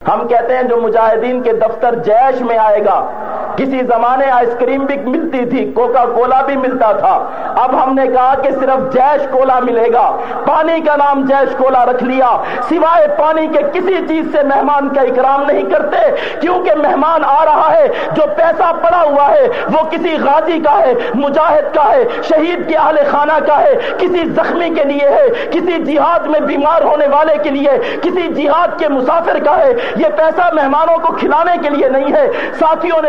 ہم کہتے ہیں جو مجاہدین کے دفتر جیش میں آئے گا کسی زمانے آئس کریم بھی ملتی تھی کوکا کولا بھی ملتا تھا۔ اب ہم نے کہا کہ صرف جیش کولا ملے گا۔ پانی کا نام جیش کولا رکھ لیا۔ سوائے پانی کے کسی چیز سے مہمان کا اکرام نہیں کرتے، کیونکہ مہمان آ رہا ہے، جو پیسہ پڑا ہوا ہے، وہ کسی غازی کا ہے، مجاہد کا ہے، شہید کے اہل خانہ کا ہے، کسی زخمی کے لیے ہے، کسی جہاد میں بیمار ہونے والے کے لیے، کسی جہاد کے مسافر کا ہے۔ یہ پیسہ مہمانوں کو کھلانے کے لیے نہیں ہے۔ ساتھیوں نے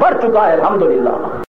بڑھ چکا ہے الحمدللہ۔